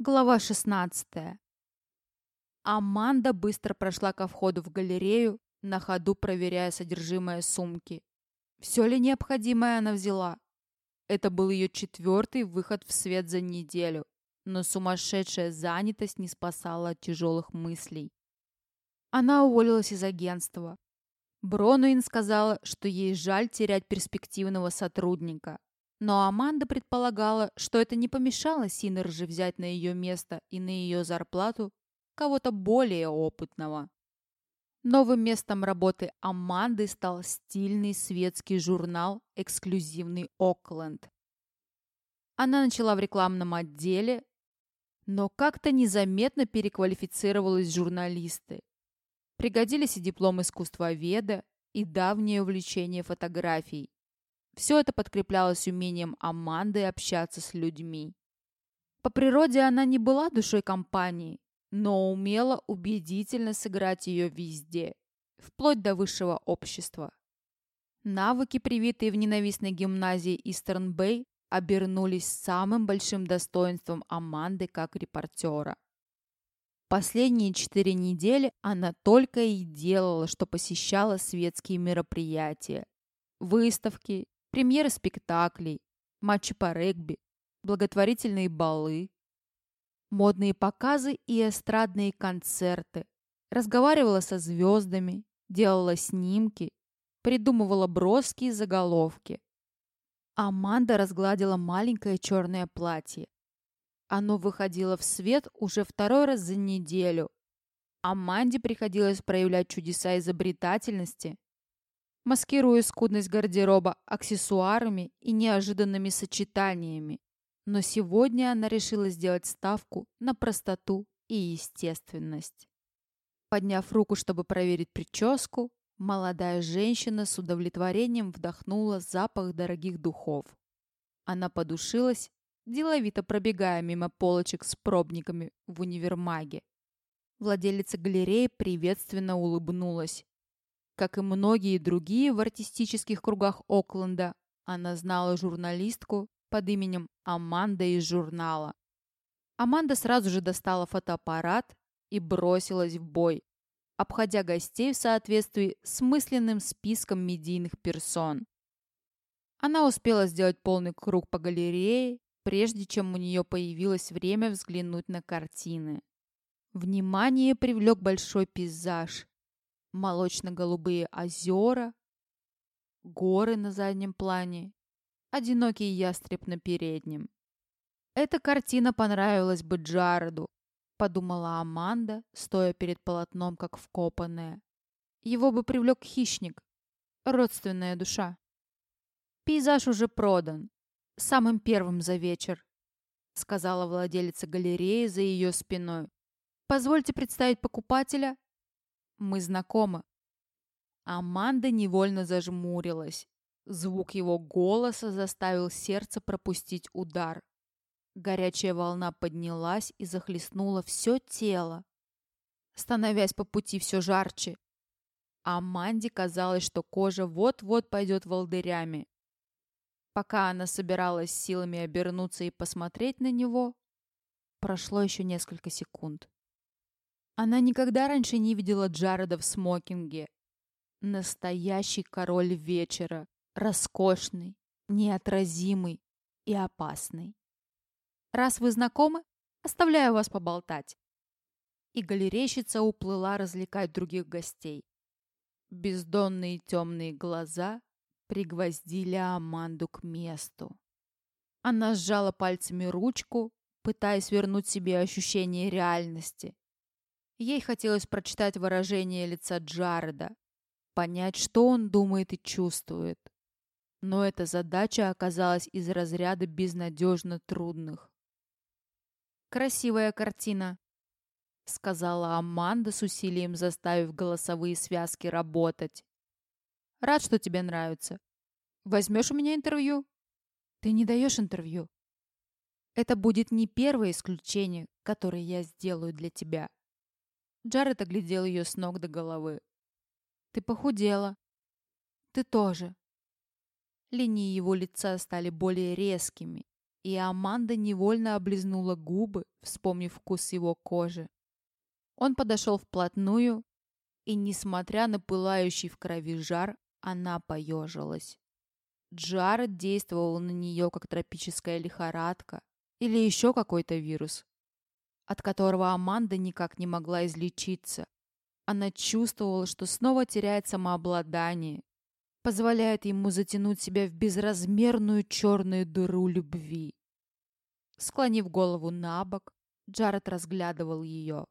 Глава 16. Аманда быстро прошла ко входу в галерею, на ходу проверяя содержимое сумки. Все ли необходимое она взяла? Это был ее четвертый выход в свет за неделю, но сумасшедшая занятость не спасала от тяжелых мыслей. Она уволилась из агентства. Бронуин сказала, что ей жаль терять перспективного сотрудника, но Аманда предполагала, что это не помешало Синерже взять на ее место и на ее зарплату кого-то более опытного. Новым местом работы Аманды стал стильный светский журнал «Эксклюзивный Окленд». Она начала в рекламном отделе, но как-то незаметно переквалифицировалась журналисты. Пригодились и диплом искусствоведа, и давнее увлечение фотографией. Все это подкреплялось умением Аманды общаться с людьми. По природе она не была душой компании, но умела убедительно сыграть ее везде, вплоть до высшего общества. Навыки, привитые в ненавистной гимназии Истерн-Бэй, обернулись самым большим достоинством Аманды как репортера. Последние четыре недели она только и делала, что посещала светские мероприятия, выставки, премьеры спектаклей, матчи по регби, благотворительные балы, модные показы и эстрадные концерты. Разговаривала со звездами, делала снимки, придумывала броские заголовки. Аманда разгладила маленькое черное платье. Оно выходило в свет уже второй раз за неделю. Аманде приходилось проявлять чудеса изобретательности, маскируя скудность гардероба аксессуарами и неожиданными сочетаниями. Но сегодня она решила сделать ставку на простоту и естественность. Подняв руку, чтобы проверить прическу, молодая женщина с удовлетворением вдохнула запах дорогих духов. Она подушилась, деловито пробегая мимо полочек с пробниками в универмаге. Владелица галереи приветственно улыбнулась, как и многие другие в артистических кругах Окленда, она знала журналистку под именем Аманда из журнала. Аманда сразу же достала фотоаппарат и бросилась в бой, обходя гостей в соответствии с мысленным списком медийных персон. Она успела сделать полный круг по галерее, прежде чем у нее появилось время взглянуть на картины. Внимание привлек большой пейзаж, молочно-голубые озера, горы на заднем плане, одинокий ястреб на переднем. Эта картина понравилась бы Джареду, подумала Аманда, стоя перед полотном, как вкопанная. Его бы привлек хищник, родственная душа. Пейзаж уже продан, самым первым за вечер, сказала владелица галереи за ее спиной. Позвольте представить покупателя мы знакомы». Аманда невольно зажмурилась. Звук его голоса заставил сердце пропустить удар. Горячая волна поднялась и захлестнула все тело, становясь по пути все жарче. Аманде казалось, что кожа вот-вот пойдет волдырями. Пока она собиралась силами обернуться и посмотреть на него, прошло еще несколько секунд. Она никогда раньше не видела Джареда в смокинге. Настоящий король вечера. Роскошный, неотразимый и опасный. Раз вы знакомы, оставляю вас поболтать. И галерейщица уплыла развлекать других гостей. Бездонные темные глаза пригвоздили Аманду к месту. Она сжала пальцами ручку, пытаясь вернуть себе ощущение реальности. Ей хотелось прочитать выражение лица Джареда, понять, что он думает и чувствует. Но эта задача оказалась из разряда безнадежно трудных. «Красивая картина», — сказала Аманда с усилием заставив голосовые связки работать. «Рад, что тебе нравится. Возьмешь у меня интервью?» «Ты не даешь интервью. Это будет не первое исключение, которое я сделаю для тебя». Джаред оглядел ее с ног до головы. «Ты похудела. Ты тоже». Линии его лица стали более резкими, и Аманда невольно облизнула губы, вспомнив вкус его кожи. Он подошел вплотную, и, несмотря на пылающий в крови жар, она поежилась. Джаред действовал на нее, как тропическая лихорадка или еще какой-то вирус, от которого Аманда никак не могла излечиться. Она чувствовала, что снова теряет самообладание, позволяет ему затянуть себя в безразмерную черную дыру любви. Склонив голову на бок, Джаред разглядывал ее.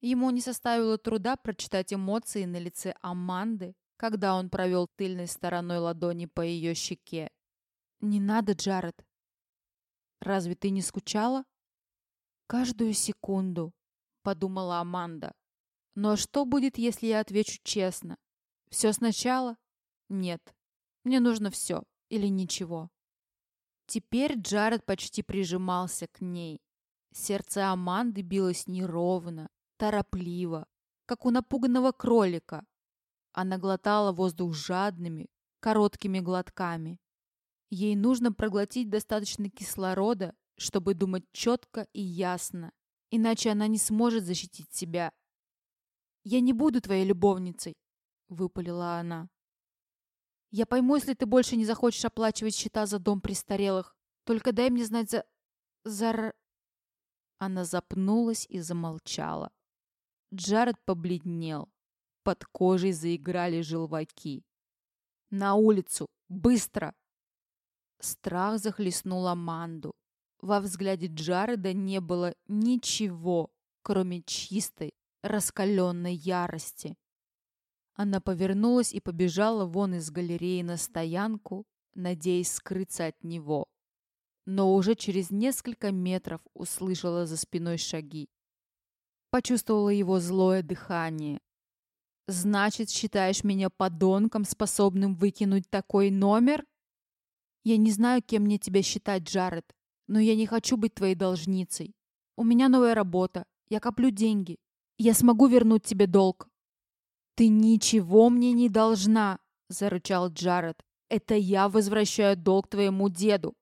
Ему не составило труда прочитать эмоции на лице Аманды, когда он провел тыльной стороной ладони по ее щеке. «Не надо, Джаред!» «Разве ты не скучала?» «Каждую секунду», — подумала Аманда. «Но что будет, если я отвечу честно? Все сначала? Нет. Мне нужно все или ничего». Теперь Джаред почти прижимался к ней. Сердце Аманды билось неровно, торопливо, как у напуганного кролика. Она глотала воздух жадными, короткими глотками. Ей нужно проглотить достаточно кислорода, чтобы думать четко и ясно, иначе она не сможет защитить себя. «Я не буду твоей любовницей», — выпалила она. «Я пойму, если ты больше не захочешь оплачивать счета за дом престарелых. Только дай мне знать за... за...» Она запнулась и замолчала. Джаред побледнел. Под кожей заиграли желваки. «На улицу! Быстро!» Страх захлестнул Аманду. Во взгляде Джареда не было ничего, кроме чистой, раскаленной ярости. Она повернулась и побежала вон из галереи на стоянку, надеясь скрыться от него. Но уже через несколько метров услышала за спиной шаги. Почувствовала его злое дыхание. «Значит, считаешь меня подонком, способным выкинуть такой номер?» «Я не знаю, кем мне тебя считать, Джаред, но я не хочу быть твоей должницей. У меня новая работа, я коплю деньги. Я смогу вернуть тебе долг». «Ты ничего мне не должна!» – зарычал Джаред. «Это я возвращаю долг твоему деду!»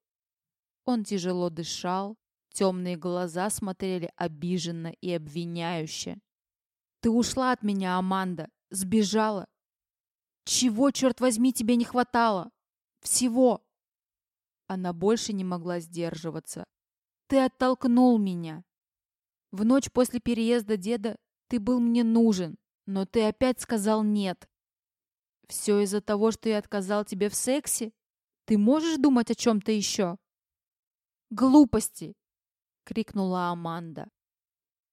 Он тяжело дышал, Темные глаза смотрели обиженно и обвиняюще. «Ты ушла от меня, Аманда, сбежала. Чего, черт возьми, тебе не хватало? Всего!» Она больше не могла сдерживаться. «Ты оттолкнул меня. В ночь после переезда деда ты был мне нужен, но ты опять сказал нет. Все из-за того, что я отказал тебе в сексе? Ты можешь думать о чем-то еще?» «Глупости! крикнула Аманда.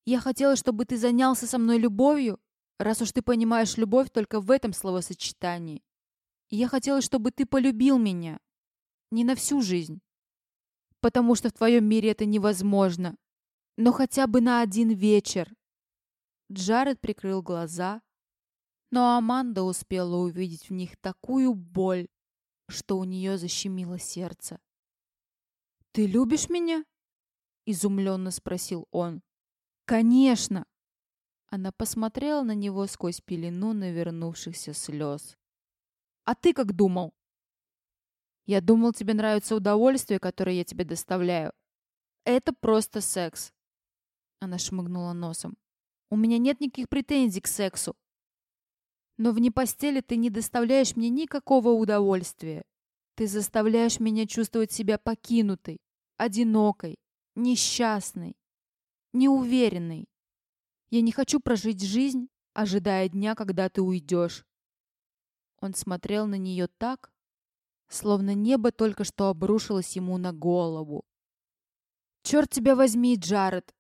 «Я хотела, чтобы ты занялся со мной любовью, раз уж ты понимаешь любовь только в этом словосочетании. я хотела, чтобы ты полюбил меня. Не на всю жизнь. Потому что в твоем мире это невозможно. Но хотя бы на один вечер». Джаред прикрыл глаза, но Аманда успела увидеть в них такую боль, что у нее защемило сердце. «Ты любишь меня?» изумленно спросил он. Конечно. Она посмотрела на него сквозь пелену навернувшихся слез. А ты как думал? Я думал, тебе нравится удовольствие, которое я тебе доставляю. Это просто секс. Она шмыгнула носом. У меня нет никаких претензий к сексу. Но вне постели ты не доставляешь мне никакого удовольствия. Ты заставляешь меня чувствовать себя покинутой, одинокой, несчастный, неуверенный. Я не хочу прожить жизнь, ожидая дня, когда ты уйдешь. Он смотрел на нее так, словно небо только что обрушилось ему на голову. «Черт тебя возьми, Джаред!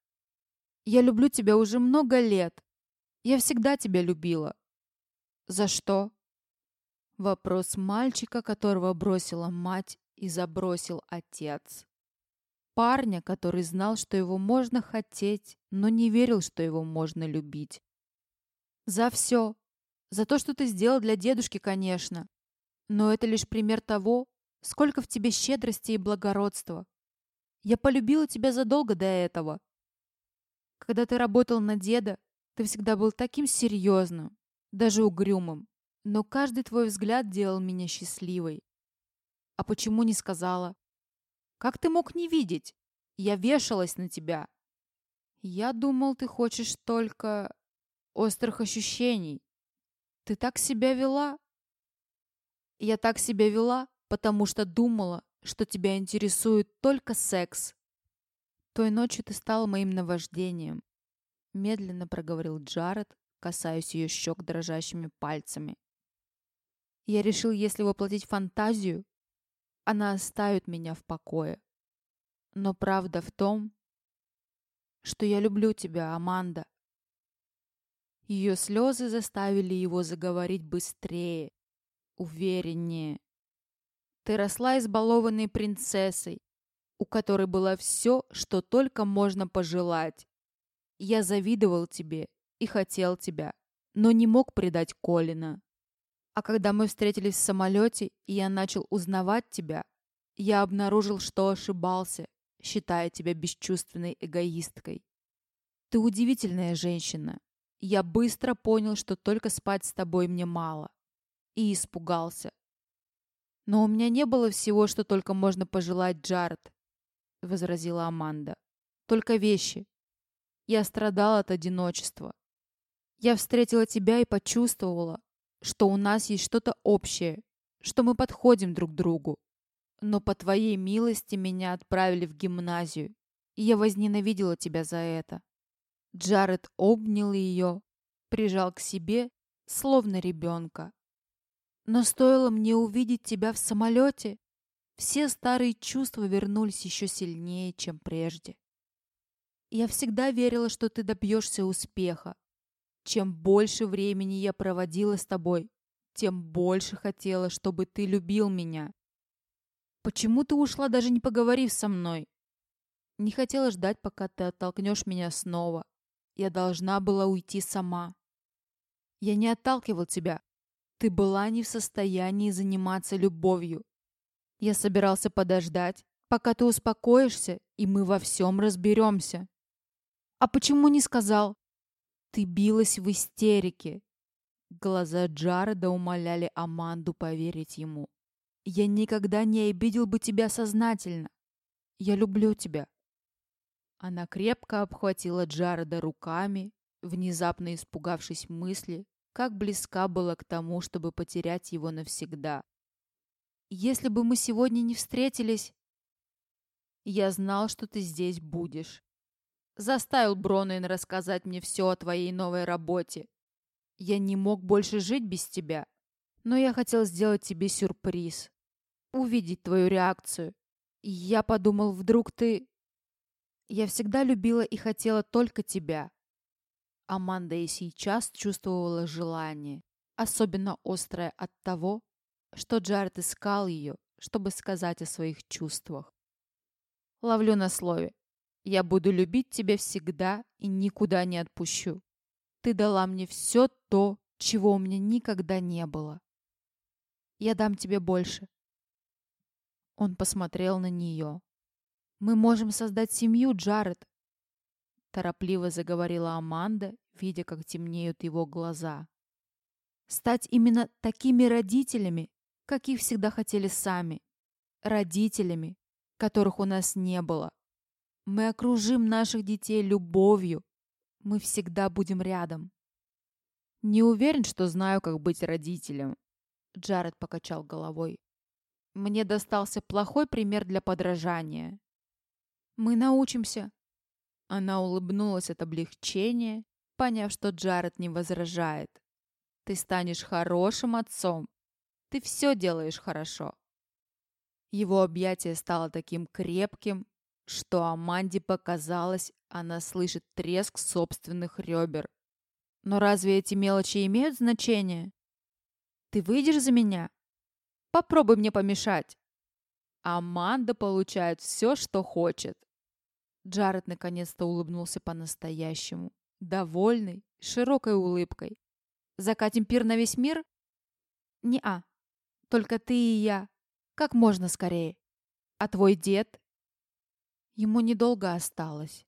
Я люблю тебя уже много лет. Я всегда тебя любила. За что?» Вопрос мальчика, которого бросила мать и забросил отец. Парня, который знал, что его можно хотеть, но не верил, что его можно любить. За все. За то, что ты сделал для дедушки, конечно. Но это лишь пример того, сколько в тебе щедрости и благородства. Я полюбила тебя задолго до этого. Когда ты работал на деда, ты всегда был таким серьезным, даже угрюмым. Но каждый твой взгляд делал меня счастливой. А почему не сказала? Как ты мог не видеть? Я вешалась на тебя. Я думал, ты хочешь только острых ощущений. Ты так себя вела? Я так себя вела, потому что думала, что тебя интересует только секс. Той ночью ты стала моим наваждением. Медленно проговорил Джаред, касаясь ее щек дрожащими пальцами. Я решил, если воплотить фантазию, она оставит меня в покое. Но правда в том, что я люблю тебя, Аманда. Ее слезы заставили его заговорить быстрее, увереннее. Ты росла избалованной принцессой, у которой было все, что только можно пожелать. Я завидовал тебе и хотел тебя, но не мог предать Колина. А когда мы встретились в самолете, и я начал узнавать тебя, я обнаружил, что ошибался, считая тебя бесчувственной эгоисткой. Ты удивительная женщина. Я быстро понял, что только спать с тобой мне мало. И испугался. Но у меня не было всего, что только можно пожелать Джаред, возразила Аманда. Только вещи. Я страдала от одиночества. Я встретила тебя и почувствовала, что у нас есть что-то общее, что мы подходим друг другу. Но по твоей милости меня отправили в гимназию, и я возненавидела тебя за это. Джаред обнял ее, прижал к себе, словно ребенка. Но стоило мне увидеть тебя в самолете, все старые чувства вернулись еще сильнее, чем прежде. Я всегда верила, что ты добьешься успеха, чем больше времени я проводила с тобой, тем больше хотела, чтобы ты любил меня. Почему ты ушла, даже не поговорив со мной? Не хотела ждать, пока ты оттолкнешь меня снова. Я должна была уйти сама. Я не отталкивал тебя. Ты была не в состоянии заниматься любовью. Я собирался подождать, пока ты успокоишься, и мы во всем разберемся. А почему не сказал? Ты билась в истерике. Глаза Джареда умоляли Аманду поверить ему. Я никогда не обидел бы тебя сознательно. Я люблю тебя. Она крепко обхватила Джареда руками, внезапно испугавшись мысли, как близка была к тому, чтобы потерять его навсегда. Если бы мы сегодня не встретились, я знал, что ты здесь будешь. Заставил Бронен рассказать мне все о твоей новой работе. Я не мог больше жить без тебя. Но я хотел сделать тебе сюрприз. Увидеть твою реакцию. Я подумал, вдруг ты... Я всегда любила и хотела только тебя. Аманда и сейчас чувствовала желание, особенно острое от того, что Джаред искал ее, чтобы сказать о своих чувствах. Ловлю на слове. Я буду любить тебя всегда и никуда не отпущу. Ты дала мне все то, чего у меня никогда не было. Я дам тебе больше. Он посмотрел на нее. Мы можем создать семью, Джаред. Торопливо заговорила Аманда, видя, как темнеют его глаза. Стать именно такими родителями, каких всегда хотели сами. Родителями, которых у нас не было. Мы окружим наших детей любовью. Мы всегда будем рядом. Не уверен, что знаю, как быть родителем. Джаред покачал головой. Мне достался плохой пример для подражания. Мы научимся. Она улыбнулась от облегчения, поняв, что Джаред не возражает. Ты станешь хорошим отцом. Ты все делаешь хорошо. Его объятие стало таким крепким, что Аманде показалось, она слышит треск собственных ребер. Но разве эти мелочи имеют значение? Ты выйдешь за меня? Попробуй мне помешать. Аманда получает все, что хочет. Джаред наконец-то улыбнулся по-настоящему, довольный, широкой улыбкой. Закатим пир на весь мир? Не-а. Только ты и я. Как можно скорее. А твой дед Ему недолго осталось.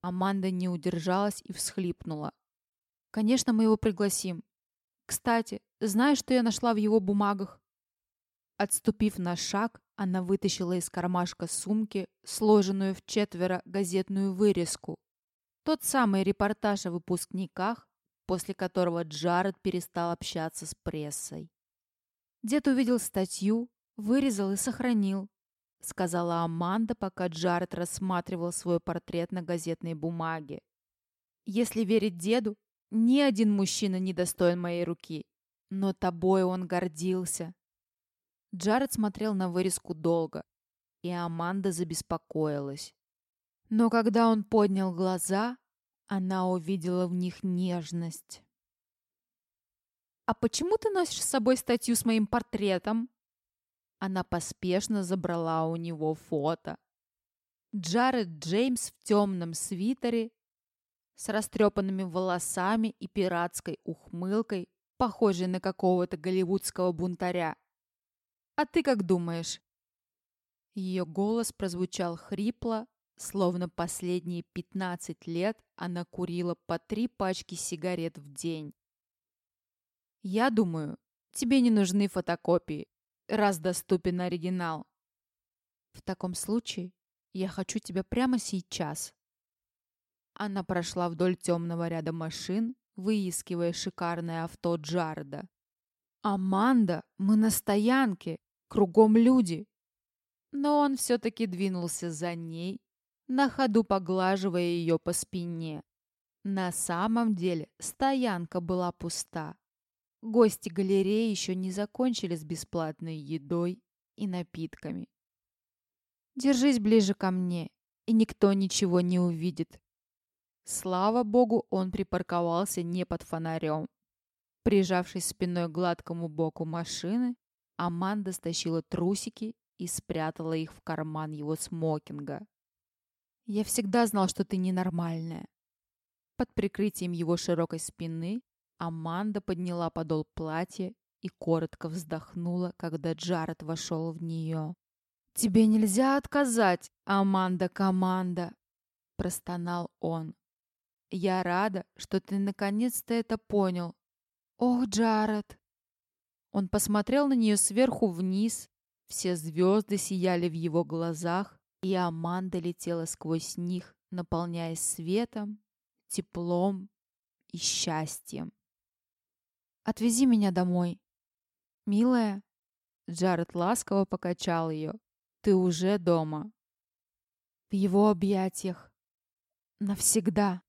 Аманда не удержалась и всхлипнула. «Конечно, мы его пригласим. Кстати, знаешь, что я нашла в его бумагах?» Отступив на шаг, она вытащила из кармашка сумки сложенную в четверо газетную вырезку. Тот самый репортаж о выпускниках, после которого Джаред перестал общаться с прессой. Дед увидел статью, вырезал и сохранил, сказала Аманда, пока Джаред рассматривал свой портрет на газетной бумаге. Если верить деду, ни один мужчина не достоин моей руки, но тобой он гордился. Джаред смотрел на вырезку долго, и Аманда забеспокоилась. Но когда он поднял глаза, она увидела в них нежность. «А почему ты носишь с собой статью с моим портретом?» Она поспешно забрала у него фото. Джаред Джеймс в темном свитере с растрепанными волосами и пиратской ухмылкой, похожей на какого-то голливудского бунтаря. А ты как думаешь?» Ее голос прозвучал хрипло, словно последние 15 лет она курила по три пачки сигарет в день. «Я думаю, тебе не нужны фотокопии, раз доступен оригинал. В таком случае я хочу тебя прямо сейчас». Она прошла вдоль темного ряда машин, выискивая шикарное авто Джарда. «Аманда, мы на стоянке! Кругом люди!» Но он все-таки двинулся за ней, на ходу поглаживая ее по спине. На самом деле стоянка была пуста. Гости галереи еще не закончили с бесплатной едой и напитками. «Держись ближе ко мне, и никто ничего не увидит». Слава богу, он припарковался не под фонарем. Прижавшись спиной к гладкому боку машины, Аманда стащила трусики и спрятала их в карман его смокинга. «Я всегда знал, что ты ненормальная». Под прикрытием его широкой спины Аманда подняла подол платья и коротко вздохнула, когда Джаред вошел в нее. «Тебе нельзя отказать, Аманда-команда!» – простонал он. «Я рада, что ты наконец-то это понял, «Ох, Джаред!» Он посмотрел на нее сверху вниз. Все звезды сияли в его глазах, и Аманда летела сквозь них, наполняясь светом, теплом и счастьем. «Отвези меня домой». «Милая?» Джаред ласково покачал ее. «Ты уже дома». В его объятиях. Навсегда.